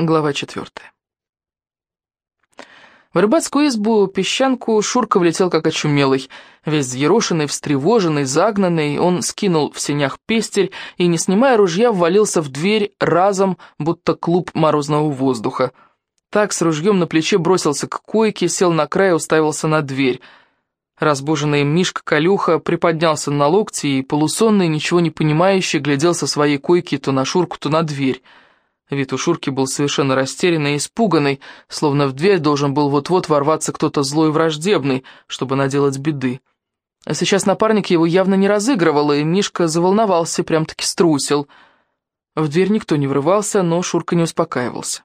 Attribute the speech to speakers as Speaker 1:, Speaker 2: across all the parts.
Speaker 1: Глава четвертая. В рыбацкую избу песчанку Шурка влетел как очумелый. Весь взъерошенный, встревоженный, загнанный, он скинул в сенях пестель и, не снимая ружья, ввалился в дверь разом, будто клуб морозного воздуха. Так с ружьем на плече бросился к койке, сел на край и уставился на дверь. Разбуженный Мишка Калюха приподнялся на локти и, полусонный, ничего не понимающий, глядел со своей койки то на Шурку, то на дверь. Вид у Шурки был совершенно растерянный и испуганный, словно в дверь должен был вот-вот ворваться кто-то злой и враждебный, чтобы наделать беды. А сейчас напарник его явно не разыгрывал, и Мишка заволновался, прям-таки струсил. В дверь никто не врывался, но Шурка не успокаивался.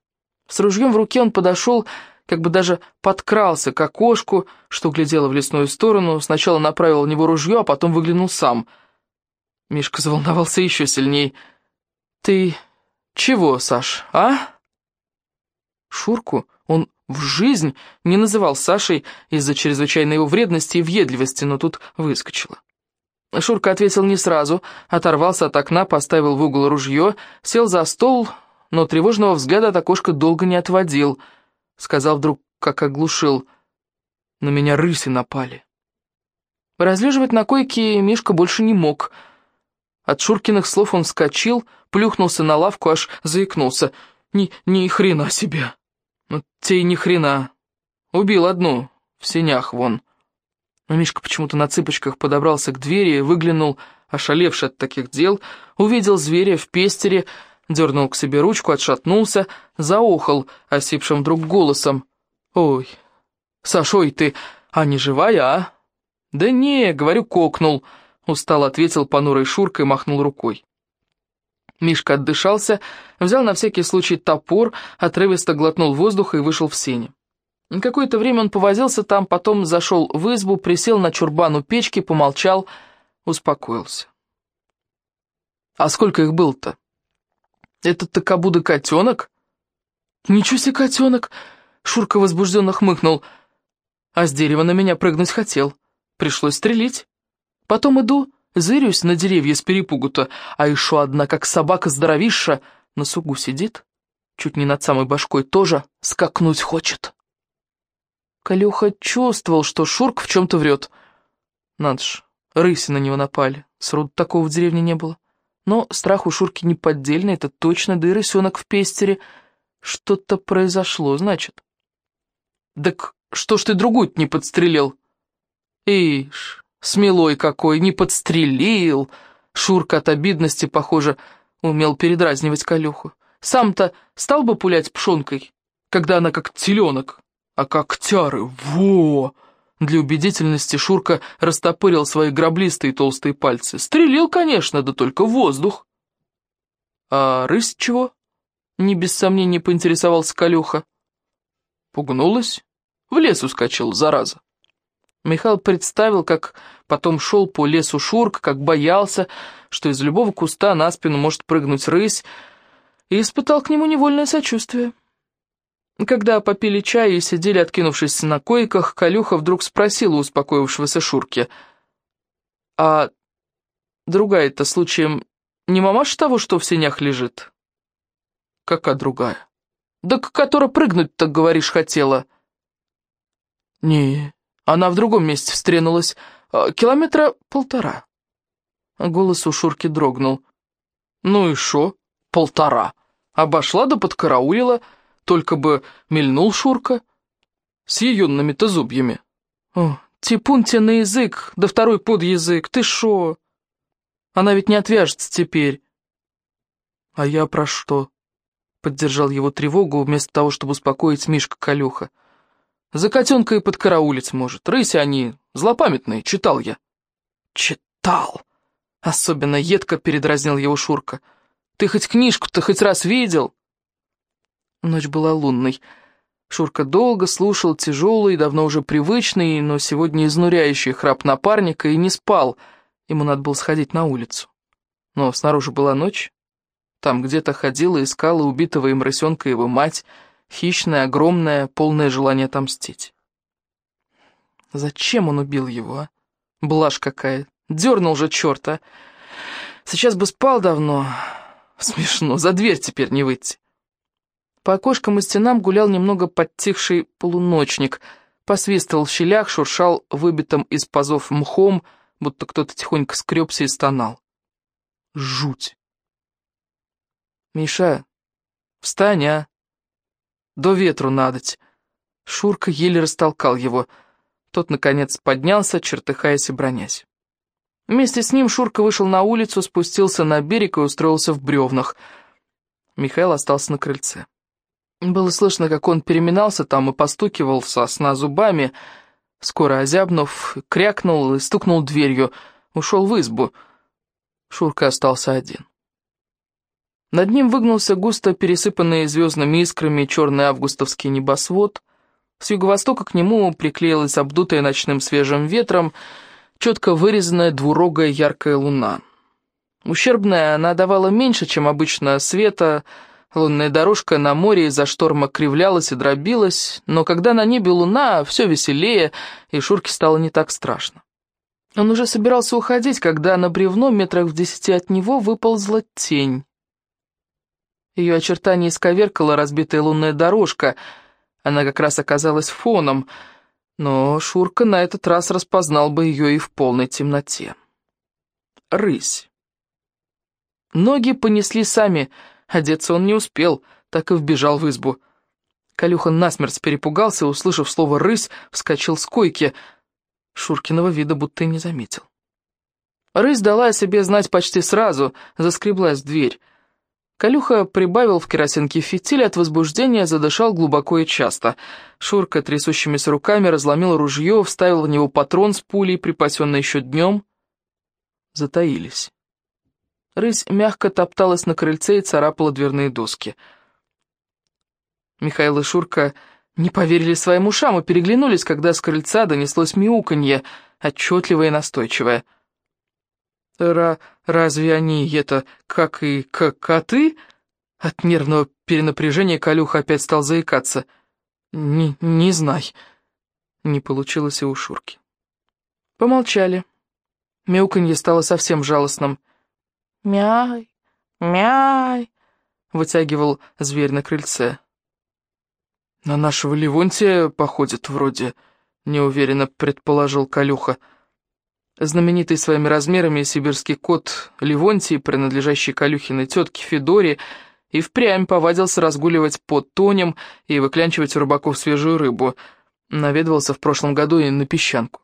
Speaker 1: С ружьем в руке он подошел, как бы даже подкрался к окошку, что глядело в лесную сторону, сначала направил в него ружье, а потом выглянул сам. Мишка заволновался еще сильней. «Ты «Чего, Саш, а?» Шурку он в жизнь не называл Сашей из-за чрезвычайной его вредности и въедливости, но тут выскочило. Шурка ответил не сразу, оторвался от окна, поставил в угол ружье, сел за стол, но тревожного взгляда от окошка долго не отводил. Сказал вдруг, как оглушил, «На меня рыси напали». Разлеживать на койке Мишка больше не мог — от Шуркиных слов он вскочил, плюхнулся на лавку, аж заикнулся. Ни, ни хрена себе. Ну, те и ни хрена. Убил одну, в сенях вон. Но Мишка почему-то на цыпочках подобрался к двери, выглянул, ошалевший от таких дел, увидел зверя в пестере, дернул к себе ручку, отшатнулся, заохал, осипшим вдруг голосом. «Ой, Саш, ой ты, а не живая, а?» «Да не, говорю, кокнул». Устал ответил понурой Шурка и махнул рукой. Мишка отдышался, взял на всякий случай топор, отрывисто глотнул воздуха и вышел в сене. Какое-то время он повозился там, потом зашел в избу, присел на чурбан у печки, помолчал, успокоился. «А сколько их было-то? Это-то котенок?» «Ничего себе котенок!» Шурка возбужденно хмыкнул. «А с дерева на меня прыгнуть хотел. Пришлось стрелить». Потом иду, зырюсь на деревья с перепугу-то, а еще одна, как собака здоровища, на сугу сидит, чуть не над самой башкой тоже скакнуть хочет. Калюха чувствовал, что Шурк в чем-то врет. Надо ж, рыси на него напали, сроду такого в деревне не было. Но страх у Шурки не поддельный, это точно, да и рысенок в пестере. Что-то произошло, значит. Так что ж ты другую не подстрелил? Ишь, Смелой какой, не подстрелил. Шурка от обидности, похоже, умел передразнивать Калюху. Сам-то стал бы пулять пшонкой, когда она как теленок, а как тяры, во! Для убедительности Шурка растопырил свои граблистые толстые пальцы. Стрелил, конечно, да только воздух. А рысь чего? Не без сомнений поинтересовался Калюха. Пугнулась, в лес ускочил, зараза. Михаил представил, как потом шел по лесу Шурк, как боялся, что из любого куста на спину может прыгнуть рысь, и испытал к нему невольное сочувствие. Когда попили чай и сидели, откинувшись на койках, Калюха вдруг спросил у успокоившегося Шурки, «А другая-то случаем не мамаша того, что в сенях лежит?» «Какая другая?» «Да которая прыгнуть-то, говоришь, хотела». «Не, она в другом месте встренулась. А, километра полтора. Голос у Шурки дрогнул. Ну и шо? Полтора. Обошла да подкараулила. Только бы мельнул Шурка. С еюнными-то зубьями. О, типун на язык, да второй под язык. Ты шо? Она ведь не отвяжется теперь. А я про что? Поддержал его тревогу вместо того, чтобы успокоить Мишка Калюха. За котенка и подкараулить может. Рыси они злопамятные, читал я. Читал. Особенно едко передразнил его Шурка. Ты хоть книжку-то хоть раз видел? Ночь была лунной. Шурка долго слушал тяжелый, давно уже привычный, но сегодня изнуряющий храп напарника и не спал. Ему надо было сходить на улицу. Но снаружи была ночь. Там где-то ходила искала убитого им рысенка его мать — Хищное, огромное, полное желание отомстить. Зачем он убил его, а? Блажь какая. Дернул же черта. Сейчас бы спал давно. Смешно, за дверь теперь не выйти. По окошкам и стенам гулял немного подтихший полуночник, посвистывал в щелях, шуршал выбитым из пазов мхом, будто кто-то тихонько скребся и стонал. Жуть! «Миша, встань, а! До ветру надоть!» Шурка еле растолкал его. Тот, наконец, поднялся, чертыхаясь и бронясь. Вместе с ним Шурка вышел на улицу, спустился на берег и устроился в бревнах. Михаил остался на крыльце. Было слышно, как он переминался там и постукивал со сна зубами. Скоро озябнув, крякнул и стукнул дверью, ушел в избу. Шурка остался один. Над ним выгнулся густо пересыпанный звездными искрами черный августовский небосвод. С юго-востока к нему приклеилась обдутая ночным свежим ветром четко вырезанная двурогая яркая луна. Ущербная она давала меньше, чем обычно света, Лунная дорожка на море из-за шторма кривлялась и дробилась, но когда на небе луна, все веселее, и Шурке стало не так страшно. Он уже собирался уходить, когда на бревно метрах в десяти от него выползла тень. Ее очертания исковеркала разбитая лунная дорожка, она как раз оказалась фоном, но Шурка на этот раз распознал бы ее и в полной темноте. Рысь. Ноги понесли сами — Одеться он не успел, так и вбежал в избу. Калюха насмерть перепугался, услышав слово «рысь», вскочил с койки. Шуркиного вида будто и не заметил. Рысь дала о себе знать почти сразу, заскреблась в дверь. Калюха прибавил в керосинке фитиль, от возбуждения задышал глубоко и часто. Шурка трясущимися руками разломил ружье, вставил в него патрон с пулей, припасенный еще днем. Затаились. Рысь мягко топталась на крыльце и царапала дверные доски. Михаил и Шурка не поверили своим ушам и переглянулись, когда с крыльца донеслось мяуканье, отчетливое и настойчивое. «Ра разве они это, как и как коты?» От нервного перенапряжения Калюха опять стал заикаться. «Не, не знай». Не получилось и у Шурки. Помолчали. Мяуканье стало совсем жалостным. «Мяй, мяй!» — вытягивал зверь на крыльце. «На нашего Ливонтия походит вроде», — неуверенно предположил Калюха. Знаменитый своими размерами сибирский кот Ливонтий, принадлежащий Калюхиной тетке Федоре, и впрямь повадился разгуливать под тонем и выклянчивать у рыбаков свежую рыбу. Наведывался в прошлом году и на песчанку.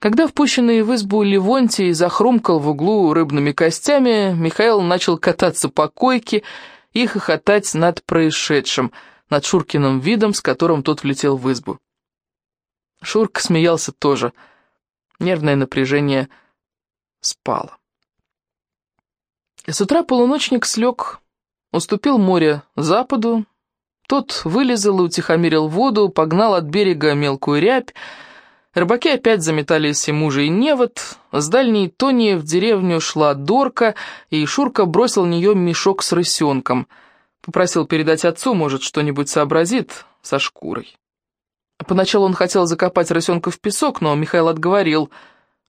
Speaker 1: Когда впущенный в избу Левонтий захрумкал в углу рыбными костями, Михаил начал кататься по койке и хохотать над происшедшим, над Шуркиным видом, с которым тот влетел в избу. Шурка смеялся тоже. Нервное напряжение спало. С утра полуночник слег, уступил море западу, тот вылезал и утихомирил воду, погнал от берега мелкую рябь, Рыбаки опять заметались и мужа, и невод. С дальней тони в деревню шла Дорка, и Шурка бросил в нее мешок с рысенком. Попросил передать отцу, может, что-нибудь сообразит со шкурой. Поначалу он хотел закопать рысенка в песок, но Михаил отговорил.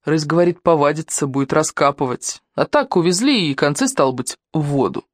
Speaker 1: Рысь, говорит, повадится, будет раскапывать. А так увезли, и концы, стал быть, в воду.